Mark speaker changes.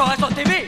Speaker 1: sur la TV